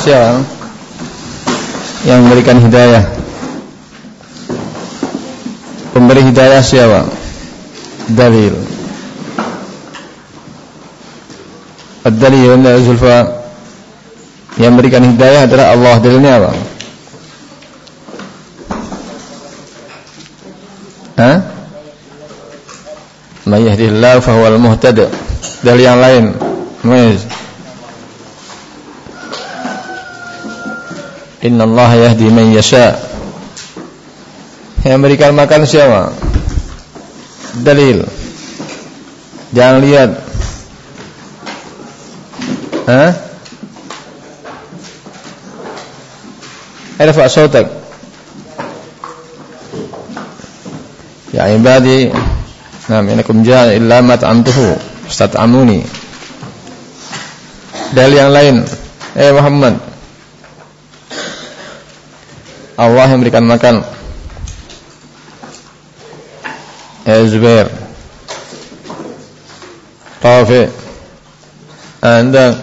Siapa yang memberikan hidayah? Pemberi hidayah siapa? Dalil. Ad-dalil ya Zulfa yang memberikan hidayah adalah Allah. Dalilnya apa? Hah? May yahdihillahu fahuwal muhtadi. Dalil yang lain. Muiz. Inna Allah yahdi man yasha. Yang memberikan makan siapa? Dalil. Jangan lihat. Hah? Irfa sautak. Ya ibadi, nam inakum ja'a illa ma ta'amtuhu, istat'amuni. Dalil yang lain. Eh Muhammad, Allah yang berikan makan. Ya Zubair. Taufik. Anda.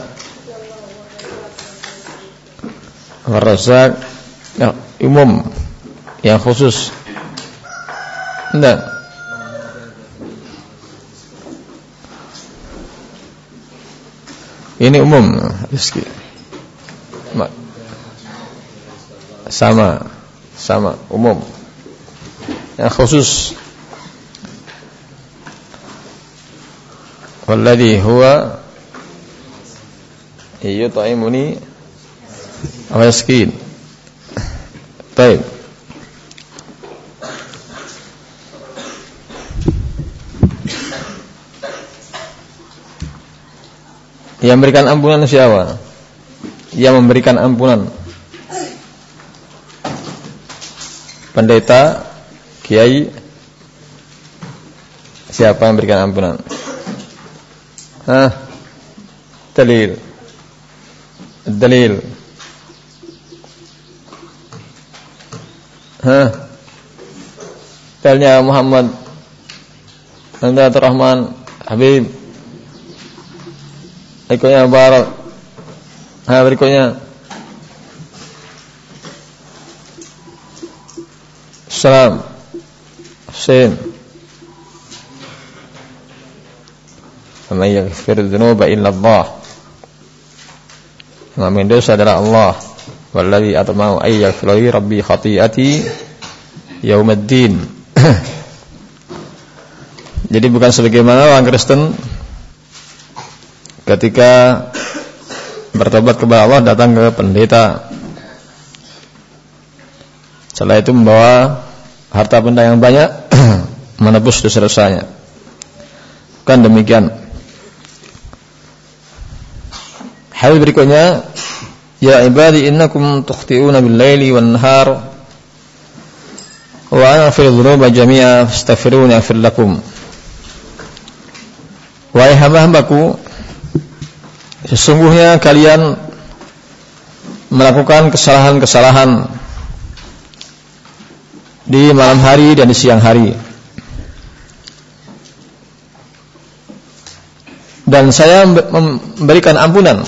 Razzaq. Ya, umum. Yang khusus. Anda. Ini umum rezeki sama sama umum. Yang khusus. Walladhi huwa yut'imuni wa yaskin baik. Yang memberikan ampunan siapa? Yang memberikan ampunan pendeta, kiai, siapa yang berikan ampunan? Hah? Dalil. Dalil. Hah? Dalilnya Muhammad Anda Rahman Habib Berikutnya Barak Ha berikutnya Salam. Hussein. Faman yaghfir dhunuba illa Allah Mengamin dosa adalah Allah. Walladhi atma'u ayyaghfir rabbi khati'ati Yaumaddin Jadi bukan sebagaimana orang Kristen Ketika bertobat kepada Allah datang ke pendeta. Setelah itu membawa harta benda yang banyak menebus dosa-dosanya. Kan demikian. Hal berikutnya, ya ibadi innakum tukhti'una bil-laili wan-nahar wa ana fil dhunuba jami'a fastaghfiruni aghfir lakum. Wahai hamba-hambaku, sesungguhnya kalian melakukan kesalahan-kesalahan di malam hari dan di siang hari. Dan saya memberikan ampunan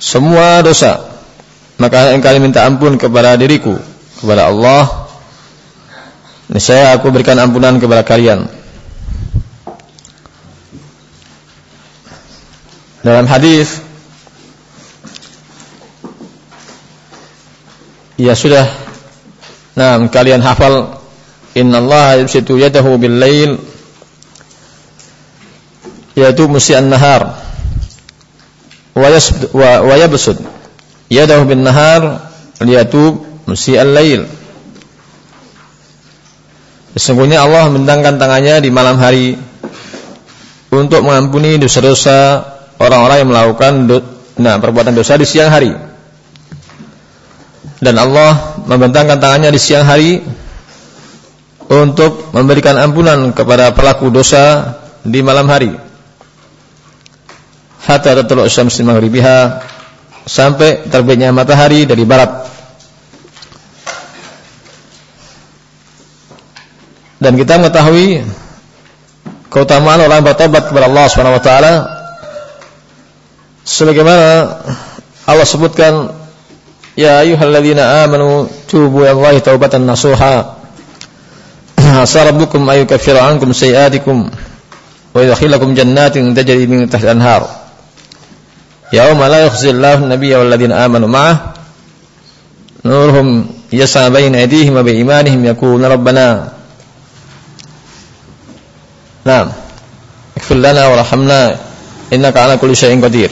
semua dosa. Maka engkau minta ampun kepada diriku, kepada Allah. Saya aku berikan ampunan kepada kalian. Dalam hadis ya sudah. Nah kalian hafal. Innallaha yabsitu yadahu bil lail yaitu musian nahar wa yasd wa yabsud yadahu bin nahar liyatub musian lail Sesungguhnya Allah membentangkan tangannya di malam hari untuk mengampuni dosa-dosa orang-orang yang melakukan do, nah perbuatan dosa di siang hari dan Allah membentangkan tangannya di siang hari untuk memberikan ampunan kepada pelaku dosa di malam hari. Hatta tatlu syamsi maghribiha sampai terbitnya matahari dari barat. Dan kita mengetahui keutamaan orang bertobat kepada Allah Subhanahu wa taala sebagaimana Allah sebutkan ya ayyuhalladzina amanu tubu ila Allahi taubatan nasuha asa rabbukum ayyukaffiru ankum sayi'atikum wa yudkhilakum jannatin tajri min tahtiha al-anhar yauma la yukhzi Allahu an-nabiyya wal ladzina amanu ma'ah nuruhum yas'a bayna aydihim wa bi imanihim yaquluna rabbana Naam اغفر لنا ورحمنا إنك على كل شيء قدير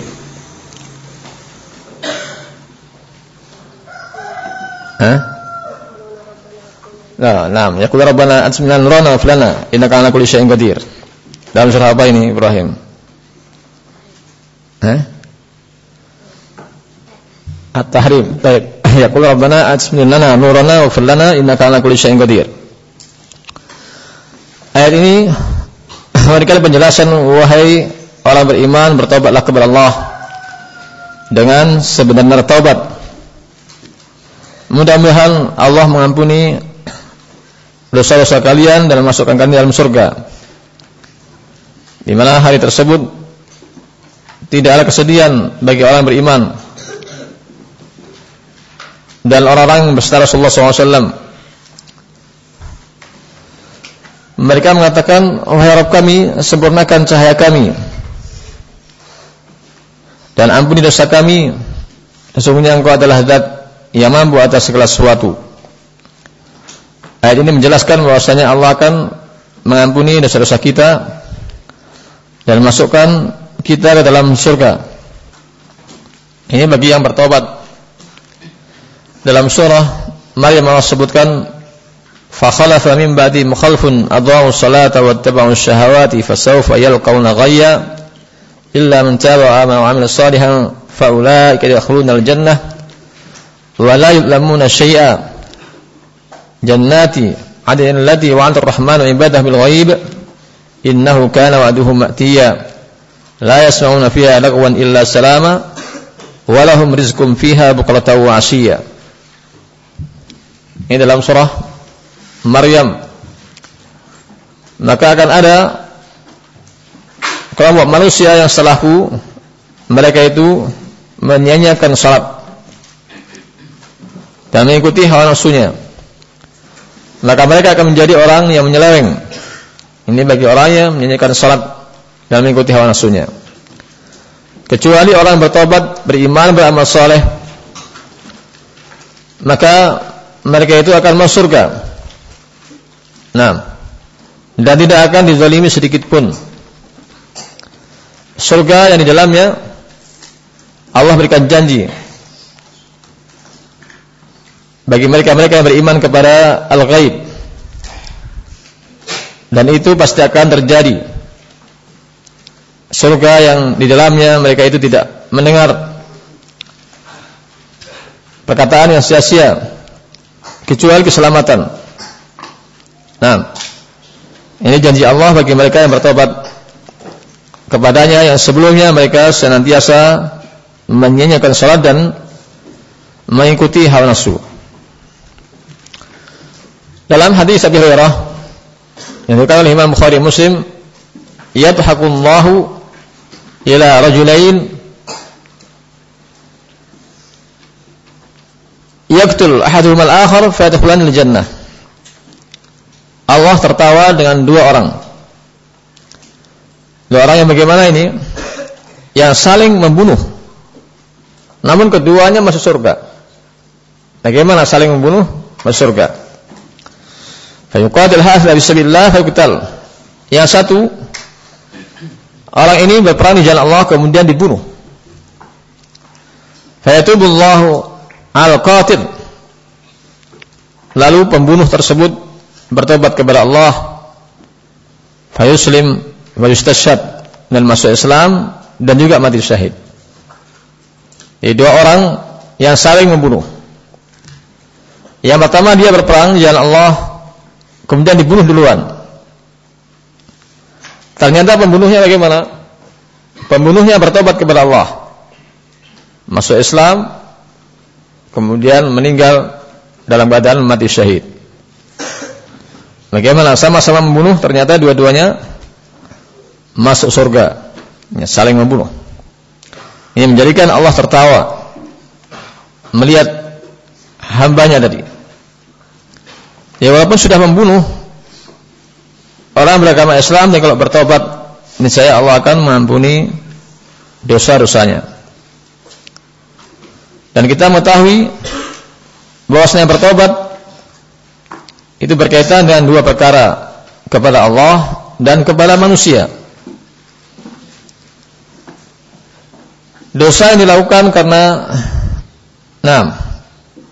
ها Nah, nah, ya kula rabbana atsmina nurana fulana innaka ala kulli syai'in qadir. Dalam surah apa ini Ibrahim? Hah? At-Tahrim. Baik. Ya kula rabbana atsmina lana nurana wa fulana innaka ala kulli syai'in qadir. Ayat ini memberikan penjelasan wahai orang beriman bertobatlah kepada Allah dengan sebenar taubat. Mudah-mudahan Allah mengampuni dosa-dosa kalian dan masukkan kalian dalam surga. Di mana hari tersebut tidak ada kesedihan bagi orang beriman dan orang-orang yang berserta Rasulullah SAW. Mereka mengatakan, wahai Rabb kami, sempurnakan cahaya kami dan ampuni dosa kami. Sesungguhnya Engkau adalah zat yang mampu atas segala sesuatu. Ayat ini menjelaskan bahwasanya Allah akan mengampuni dosa-dosa kita dan masukkan kita ke dalam surga. Ini bagi yang bertobat. Dalam surah Maryam Allah sebutkan فخلف من بعد مخلف أضاعوا الصلاة واتبعوا الشهوات فسوف يلقون غيا إلا من تاب وآمن وعمل صالحا فأولئك يدخلون الجنة wa la yuzlamuna syai'a. Jannati adain allati wa'ad ar-rahmanu ibadahu bil ghaib innahu kana wa'duhu ma'tiya. La yasma'una fiha lagwan illa salama wa lahum rizqum fiha bukratan wa asiya. Ini dalam surah Maryam. Maka akan ada kelompok manusia yang setelahku mereka itu menyanyiakan salat dan mengikuti hawa nafsunya maka mereka akan menjadi orang yang menyeleweng. Ini bagi orang yang menyanyikan salat dan mengikuti hawa nafsunya. Kecuali orang bertobat, beriman, beramal soleh, maka mereka itu akan masuk surga. Nah, dan tidak akan dizalimi sedikit pun. Surga yang di dalamnya Allah berikan janji bagi mereka-mereka yang beriman kepada al-ghaib. Dan itu pasti akan terjadi. Surga yang di dalamnya mereka itu tidak mendengar perkataan yang sia-sia kecuali keselamatan. Nah, ini janji Allah bagi mereka yang bertobat kepadanya yang sebelumnya mereka senantiasa menyanyikan salat dan mengikuti hawa nafsu. Dalam hadis Abi Hurairah yang dikatakan oleh Imam Bukhari Muslim, "Yadhaqullahu ila rajulain yaqtul ahaduhum al-akhar fa yadkhulan al-jannah." Allah tertawa dengan dua orang. Dua orang yang bagaimana ini? Yang saling membunuh. Namun keduanya masuk surga. Bagaimana saling membunuh? Masuk surga. Fayuqatil hadza bismillah fayuqtal. Yang satu orang ini berperang di jalan Allah kemudian dibunuh. Fayatubullahu al-qatil. Lalu pembunuh tersebut bertobat kepada Allah. Fayuslim wa yustashhad dan masuk Islam dan juga mati syahid. Jadi dua orang yang saling membunuh. Yang pertama dia berperang di jalan Allah kemudian dibunuh duluan. Ternyata pembunuhnya bagaimana? Pembunuhnya bertobat kepada Allah. Masuk Islam, kemudian meninggal dalam keadaan mati syahid. Bagaimana? Sama-sama membunuh, ternyata dua-duanya masuk surga. Ya, saling membunuh. Ini menjadikan Allah tertawa melihat hambanya tadi. Ya walaupun sudah membunuh orang beragama Islam, dan kalau bertobat, niscaya Allah akan mengampuni dosa-dosanya. Dan kita mengetahui bahwasanya bertobat itu berkaitan dengan dua perkara kepada Allah dan kepada manusia. Dosa yang dilakukan karena nah,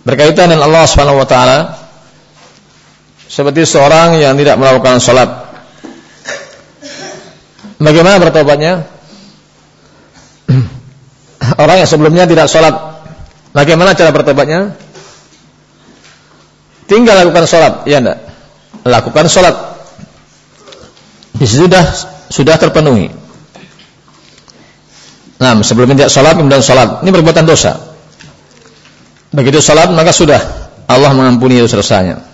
berkaitan dengan Allah Subhanahu wa taala seperti seorang yang tidak melakukan salat. Bagaimana bertobatnya? Orang yang sebelumnya tidak salat. Bagaimana cara bertobatnya? Tinggal lakukan salat, ya enggak? Lakukan salat. Sudah sudah terpenuhi. Nah, sebelumnya tidak sholat, kemudian sholat. Ini perbuatan dosa. Begitu sholat, maka sudah. Allah mengampuni dosa-dosanya.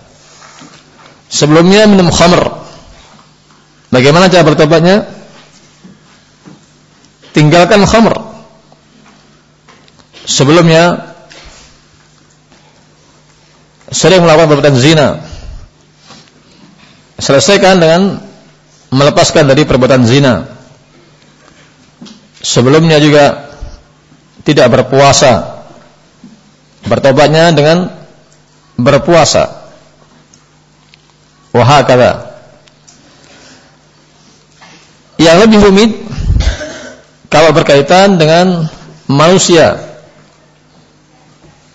Sebelumnya minum khamr. Bagaimana cara bertobatnya? Tinggalkan khamr. Sebelumnya sering melakukan perbuatan zina. Selesaikan dengan melepaskan dari perbuatan zina sebelumnya juga tidak berpuasa bertobatnya dengan berpuasa wahakala yang lebih rumit kalau berkaitan dengan manusia.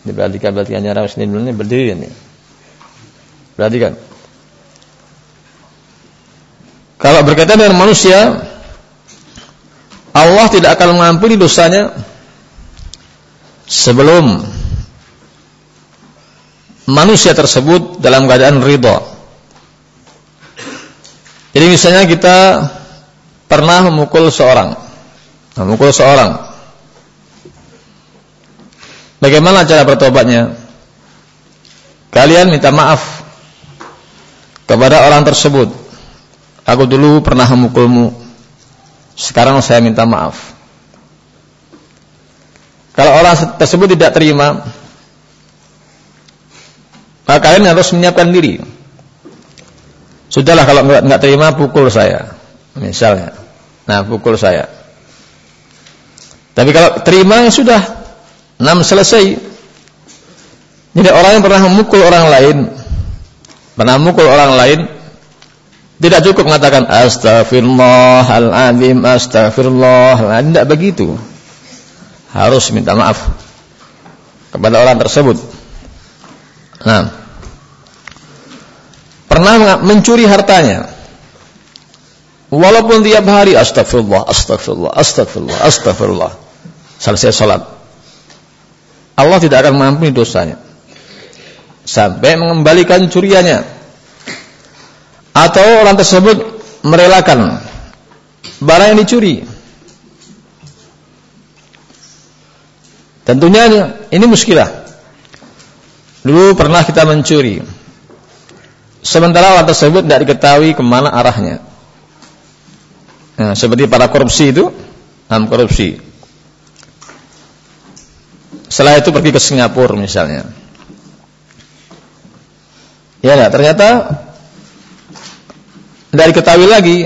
Diperhatikan perhatikan nyara sini dulu ini berdiri ini. Perhatikan kalau berkaitan dengan manusia Allah tidak akan mengampuni dosanya sebelum manusia tersebut dalam keadaan ridha. Jadi misalnya kita pernah memukul seorang, memukul seorang. Bagaimana cara bertobatnya? Kalian minta maaf kepada orang tersebut. Aku dulu pernah memukulmu. Sekarang saya minta maaf. Kalau orang tersebut tidak terima, maka kalian harus menyiapkan diri. Sudahlah kalau nggak terima pukul saya, misalnya. Nah pukul saya. Tapi kalau terima ya sudah, enam selesai. Jadi orang yang pernah memukul orang lain, pernah memukul orang lain, tidak cukup mengatakan astagfirullahaladzim, astagfirullahaladzim. Tidak begitu. Harus minta maaf kepada orang tersebut. Nah, pernah mencuri hartanya. Walaupun tiap hari astagfirullah, astagfirullah, astagfirullah, astagfirullah. Selesai sholat. Allah tidak akan mengampuni dosanya. Sampai mengembalikan curiannya atau orang tersebut merelakan barang yang dicuri. Tentunya ini muskilah. Dulu pernah kita mencuri. Sementara orang tersebut tidak diketahui ke mana arahnya. Nah, seperti para korupsi itu, ham korupsi. Setelah itu pergi ke Singapura misalnya. Ya, nah, ternyata tidak diketahui lagi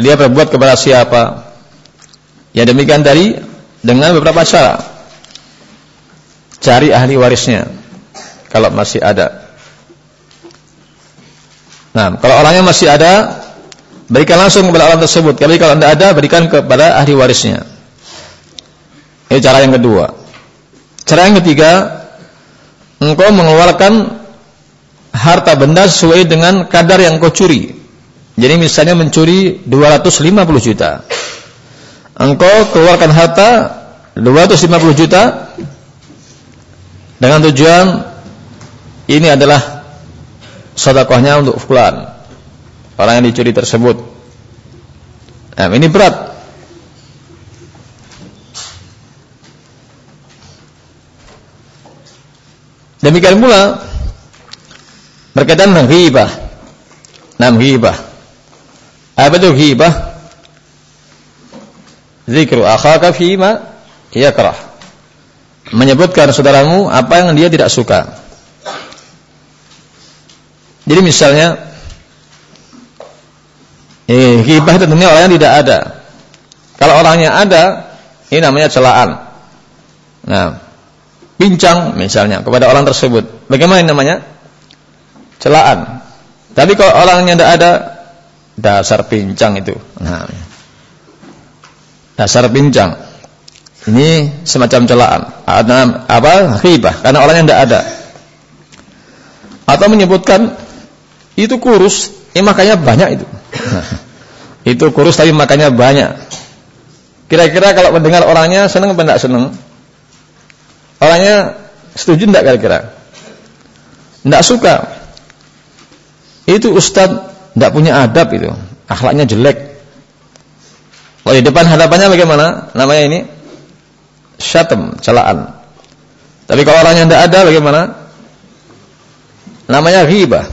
dia berbuat kepada siapa. Ya demikian tadi dengan beberapa cara. Cari ahli warisnya kalau masih ada. Nah, kalau orangnya masih ada, berikan langsung kepada orang tersebut. Tapi kalau tidak ada, berikan kepada ahli warisnya. Ini cara yang kedua. Cara yang ketiga, engkau mengeluarkan harta benda sesuai dengan kadar yang kau curi. Jadi misalnya mencuri 250 juta. Engkau keluarkan harta 250 juta dengan tujuan ini adalah sedekahnya untuk fulan. Orang yang dicuri tersebut. Nah, ini berat. Demikian pula berkaitan dengan ghibah. Nam ghibah. Apa itu ghibah? Zikru akhaka fima yakrah. Menyebutkan saudaramu apa yang dia tidak suka. Jadi misalnya eh ghibah tentunya orang yang tidak ada. Kalau orangnya ada, ini namanya celaan. Nah, pincang misalnya kepada orang tersebut. Bagaimana namanya? Celaan. Tapi kalau orangnya tidak ada, dasar pincang itu. Nah, dasar pincang. Ini semacam celaan. Ada apa? Ghibah karena orangnya tidak ada. Atau menyebutkan itu kurus, ini makanya banyak itu. itu kurus tapi makanya banyak. Kira-kira kalau mendengar orangnya senang apa tidak senang? Orangnya setuju tidak kira-kira? Tidak suka. Itu ustaz tidak punya adab itu. Akhlaknya jelek. Oh di depan hadapannya bagaimana? Namanya ini syatem, celaan. Tapi kalau orangnya tidak ada bagaimana? Namanya ghibah.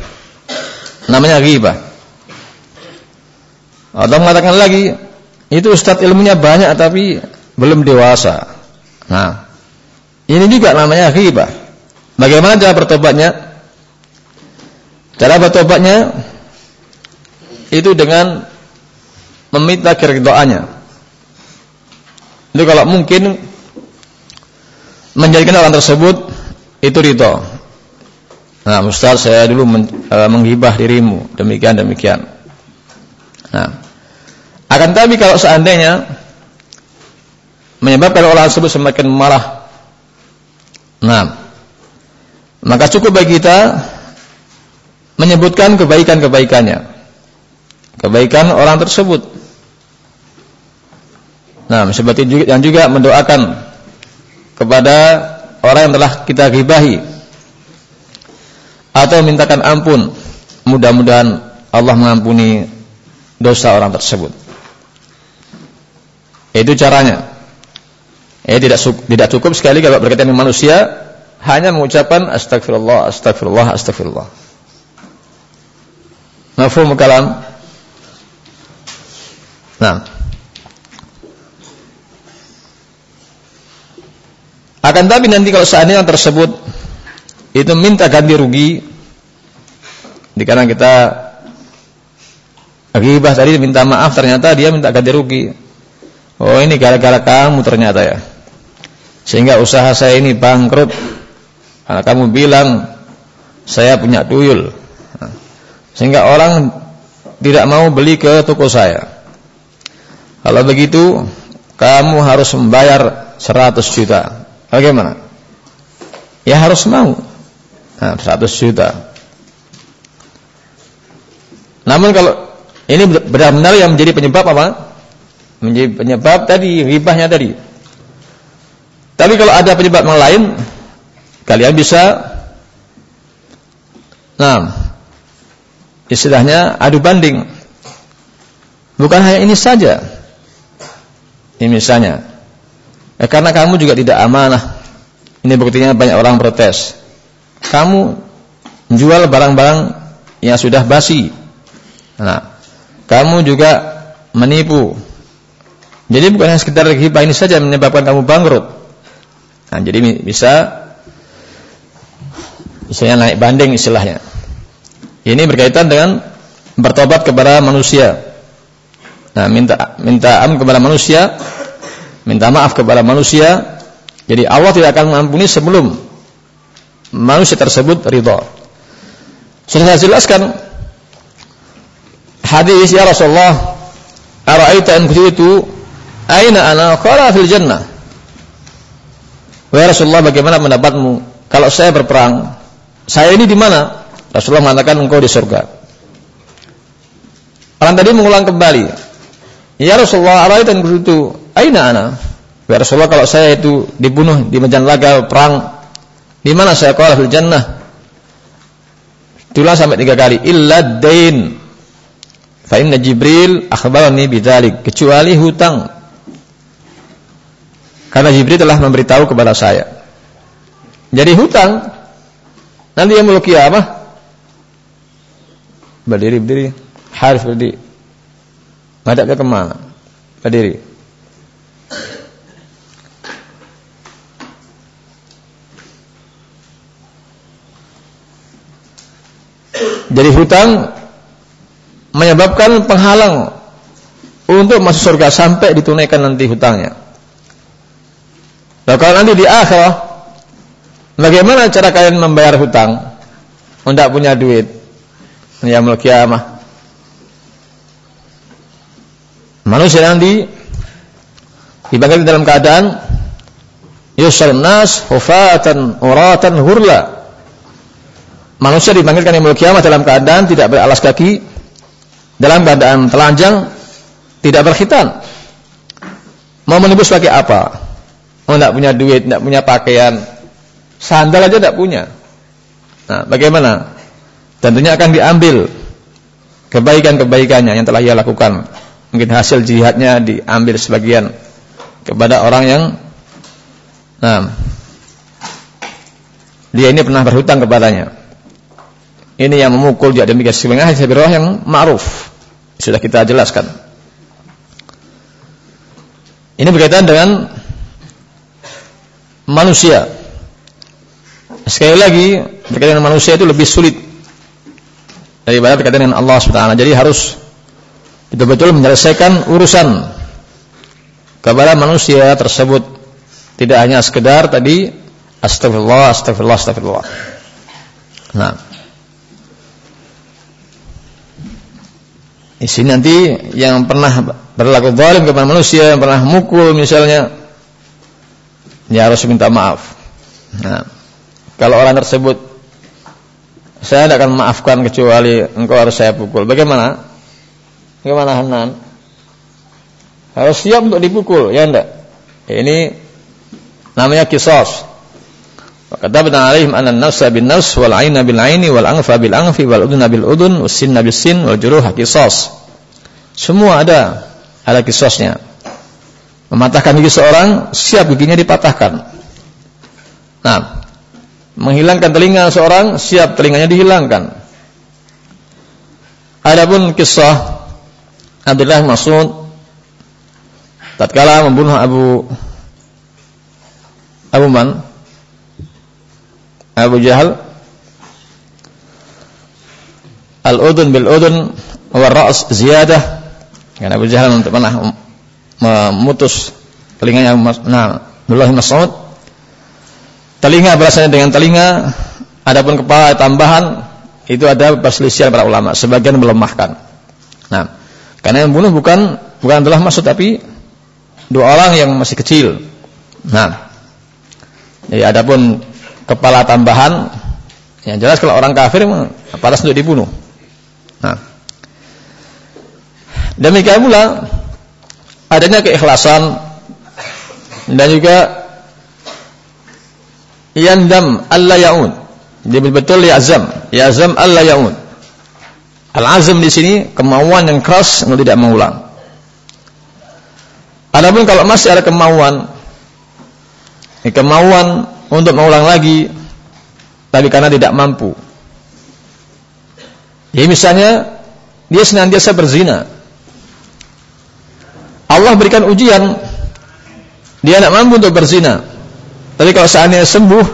Namanya ghibah. Atau mengatakan lagi, itu ustadz ilmunya banyak tapi belum dewasa. Nah, ini juga namanya ghibah. Bagaimana cara bertobatnya? Cara bertobatnya itu dengan meminta keridhaannya. Itu kalau mungkin menjadikan orang tersebut itu ridho. Nah, Ustaz saya dulu men, e, menghibah dirimu, demikian demikian. Nah, akan tapi kalau seandainya menyebabkan orang tersebut semakin marah, nah, maka cukup bagi kita menyebutkan kebaikan-kebaikannya, kebaikan orang tersebut. Nah, seperti yang juga mendoakan kepada orang yang telah kita gibahi atau mintakan ampun, mudah-mudahan Allah mengampuni dosa orang tersebut. Itu caranya. Eh tidak tidak cukup sekali kalau berkaitan dengan manusia hanya mengucapkan astagfirullah, astagfirullah, astagfirullah. Mafhum kalam? Nah. Akan tapi nanti kalau seandainya yang tersebut itu minta ganti rugi dikarenakan kita ghibah tadi minta maaf ternyata dia minta ganti rugi Oh ini gara-gara kamu ternyata ya. Sehingga usaha saya ini bangkrut. Karena kamu bilang saya punya tuyul. Sehingga orang tidak mau beli ke toko saya. Kalau begitu, kamu harus membayar 100 juta. Bagaimana? Ya harus mau. Nah, 100 juta. Namun kalau ini benar-benar yang menjadi penyebab apa? menjadi penyebab tadi ribahnya tadi. Tapi kalau ada penyebab yang lain, kalian bisa nah istilahnya adu banding. Bukan hanya ini saja. Ini misalnya, eh, karena kamu juga tidak amanah. Ini buktinya banyak orang protes. Kamu menjual barang-barang yang sudah basi. Nah, kamu juga menipu jadi bukan hanya sekedar hibah ini saja menyebabkan kamu bangkrut. Nah, jadi bisa misalnya naik banding istilahnya. Ini berkaitan dengan bertobat kepada manusia. Nah, minta minta ampun kepada manusia, minta maaf kepada manusia. Jadi Allah tidak akan mengampuni sebelum manusia tersebut ridha. Sudah saya jelaskan hadis ya Rasulullah, "Ara'aita in itu Aina ana qala fil jannah. Wahai Rasulullah bagaimana pendapatmu kalau saya berperang? Saya ini di mana? Rasulullah mengatakan engkau di surga. Orang tadi mengulang kembali. Ya Rasulullah, araita itu aina ana? Wahai Rasulullah kalau saya itu dibunuh di medan laga perang, di mana saya qala fil jannah? Diulang sampai tiga kali. Illa dain. Fa inna Jibril akhbarani bidzalik. Kecuali hutang. Karena Jibril telah memberitahu kepada saya. Jadi hutang nanti yang muluk apa? Berdiri, berdiri. Harus berdiri. Madaknya ke mana? Berdiri. Jadi hutang menyebabkan penghalang untuk masuk surga sampai ditunaikan nanti hutangnya. Nah, kalau nanti di akhir, bagaimana cara kalian membayar hutang? Tidak punya duit. Ya kiamah. Manusia nanti dibangkit dalam keadaan yusar nas hufatan uratan hurla. Manusia dibangkitkan yang kiamah dalam keadaan tidak beralas kaki, dalam keadaan telanjang, tidak berkhitan. Mau menebus pakai apa? Oh, tidak punya duit, tidak punya pakaian. Sandal aja tidak punya. Nah, bagaimana? Tentunya akan diambil kebaikan-kebaikannya yang telah ia lakukan. Mungkin hasil jihadnya diambil sebagian kepada orang yang nah, dia ini pernah berhutang kepadanya. Ini yang memukul dia demikian sebagainya hadis yang ma'ruf. Sudah kita jelaskan. Ini berkaitan dengan manusia. Sekali lagi, berkaitan dengan manusia itu lebih sulit daripada berkaitan dengan Allah SWT. Jadi harus betul-betul menyelesaikan urusan kepada manusia tersebut. Tidak hanya sekedar tadi astagfirullah, astagfirullah, astagfirullah. Nah. Di sini nanti yang pernah berlaku zalim kepada manusia, yang pernah mukul misalnya, ya harus minta maaf. Nah, kalau orang tersebut saya tidak akan memaafkan kecuali engkau harus saya pukul. Bagaimana? Bagaimana Hanan? Harus siap untuk dipukul, ya enggak? Ini namanya kisos. Kata benar alaihim anna nafsa bin nafs wal aina bil aini wal anfa bil anfi wal udun bil udun was sinna bis sin wal juruha kisos. Semua ada ada kisosnya. Mematahkan gigi seorang, siap giginya dipatahkan. Nah, menghilangkan telinga seorang, siap telinganya dihilangkan. Adapun kisah Abdullah Mas'ud tatkala membunuh Abu Abu Man Abu Jahal. Al-udun bil udun wa ra's ziyadah. Karena Abu Jahal pernah memutus telinganya nah Abdullah Mas'ud. Telinga berasanya dengan telinga. Adapun kepala tambahan itu ada perselisihan para ulama sebagian melemahkan. Nah karena yang bunuh bukan bukan adalah maksud tapi dua orang yang masih kecil. Nah jadi adapun kepala tambahan yang jelas kalau orang kafir pantas untuk dibunuh nah demikian pula adanya keikhlasan dan juga yandam Allah yaun. Dia betul-betul yazam, yazam Allah yaun. Al-azam di sini kemauan yang keras untuk tidak mengulang. Adapun kalau masih ada kemauan, kemauan untuk mengulang lagi, tapi karena tidak mampu. Jadi misalnya dia senantiasa berzina, Allah berikan ujian dia tidak mampu untuk berzina. Tapi kalau seandainya sembuh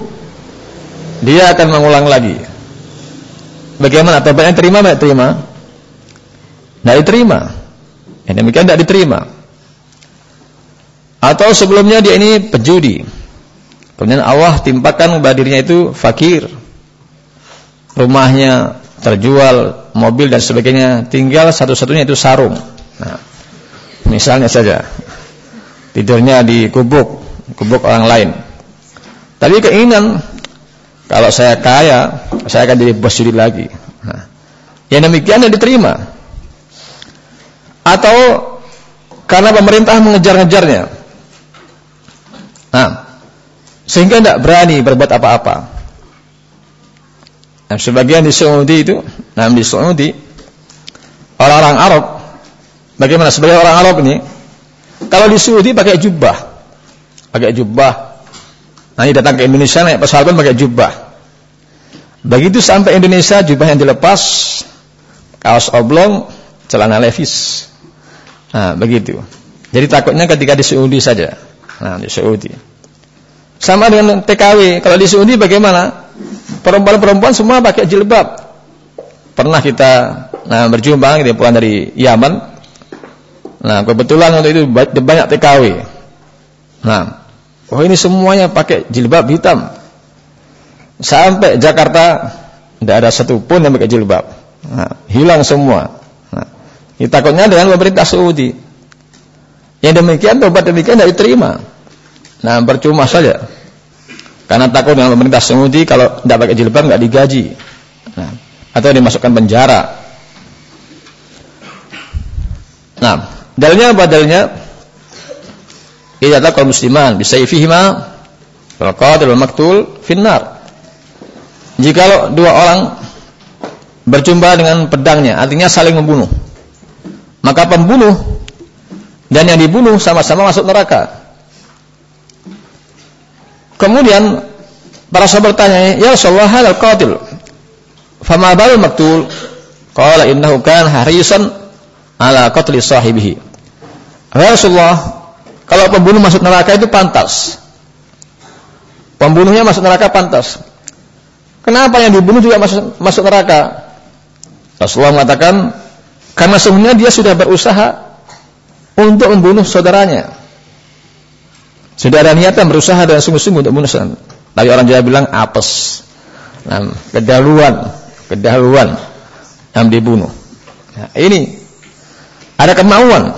dia akan mengulang lagi. Bagaimana? Tobatnya terima tidak terima? Tidak diterima. Yang demikian tidak diterima. Atau sebelumnya dia ini pejudi kemudian Allah timpakan kepada dirinya itu fakir rumahnya terjual mobil dan sebagainya tinggal satu-satunya itu sarung nah Misalnya saja tidurnya di kubuk, kubuk orang lain. Tapi keinginan kalau saya kaya, saya akan jadi bos judi lagi. Nah, yang demikian yang diterima. Atau karena pemerintah mengejar-ngejarnya. Nah, sehingga tidak berani berbuat apa-apa. Nah, sebagian di Saudi itu, nah di Saudi orang-orang Arab Bagaimana sebagai orang Arab ini? Kalau di Saudi pakai jubah. Pakai jubah. Nanti datang ke Indonesia naik pesawat pun pakai jubah. Begitu sampai Indonesia jubah yang dilepas, kaos oblong, celana levis. Nah, begitu. Jadi takutnya ketika di Saudi saja. Nah, di Saudi. Sama dengan TKW. Kalau di Saudi bagaimana? Perempuan-perempuan semua pakai jilbab. pernah kita nah, berjumpa kita pulang dari Yaman. Nah, kebetulan waktu itu banyak TKW. Nah, oh ini semuanya pakai jilbab hitam. Sampai Jakarta tidak ada satu pun yang pakai jilbab. Nah, hilang semua. Nah, ini takutnya dengan pemerintah Saudi. Yang demikian tobat demikian tidak diterima. Nah, percuma saja. Karena takut dengan pemerintah Saudi kalau tidak pakai jilbab nggak digaji. Nah, atau dimasukkan penjara. Nah, dalilnya apa dalilnya? Idza taqal musliman bisayfihima fal qatil wal maktul finnar. Jika dua orang berjumpa dengan pedangnya, artinya saling membunuh. Maka pembunuh dan yang dibunuh sama-sama masuk neraka. Kemudian para sahabat bertanya, "Ya Rasulullah, hal qatil fama balu maktul?" Qala innahu kan harisan ala qatli sahibihi. Ya Rasulullah, kalau pembunuh masuk neraka itu pantas. Pembunuhnya masuk neraka pantas. Kenapa yang dibunuh juga masuk, masuk neraka? Rasulullah mengatakan, karena sebenarnya dia sudah berusaha untuk membunuh saudaranya. Sudah ada niatan berusaha dan sungguh-sungguh untuk saudaranya. Tapi orang Jawa bilang apes. Nah, kedahuluan, kedahuluan yang dibunuh. Nah, ini ada kemauan,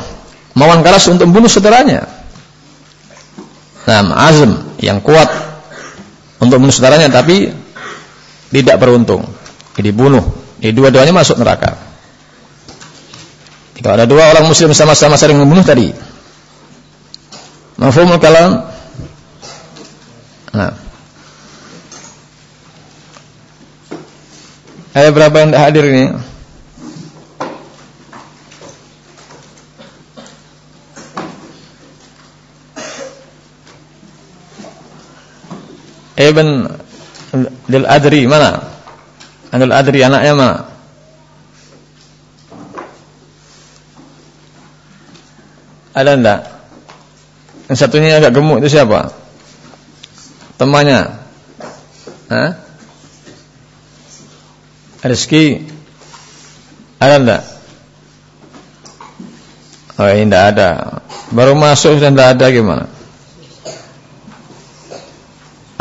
kemauan keras untuk membunuh saudaranya. Nah, azam yang kuat untuk membunuh saudaranya tapi tidak beruntung. Dibunuh. Jadi dua-duanya masuk neraka. Kalau ada dua orang muslim sama-sama saling membunuh tadi. Mafhumul kalam? Nah. Ada berapa yang hadir ini? Ibn Dil Adri mana? Anil Adri anaknya mana? Ada enggak? Yang satunya agak gemuk itu siapa? Temannya? Hah? Rizki? Ada enggak? Oh ini enggak ada. Baru masuk sudah enggak ada gimana?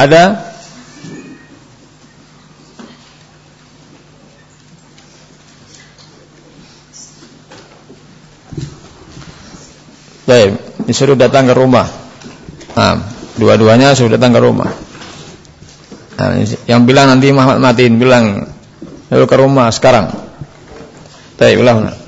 Ada? Baik, disuruh datang ke rumah. Nah, dua-duanya suruh datang ke rumah. Nah, yang bilang nanti Muhammad matiin bilang lalu ke rumah sekarang. Baik, ulang.